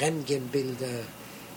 Röntgenbilder